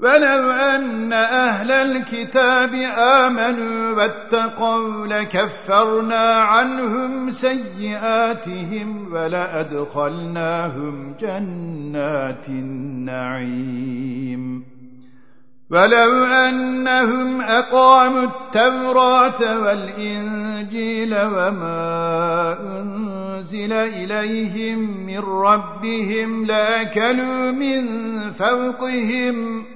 ولو أن أهل الكتاب آمنوا واتقوا لكفرنا عنهم سيئاتهم ولأدخلناهم جنات النعيم. ولو أنهم أقاموا التوراة والإنجيل وما أنزل إليهم من ربهم لأكلوا من فوقهم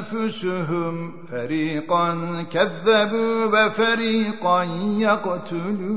أنفسهم فريقا كذبوا وفريقا يقتلون.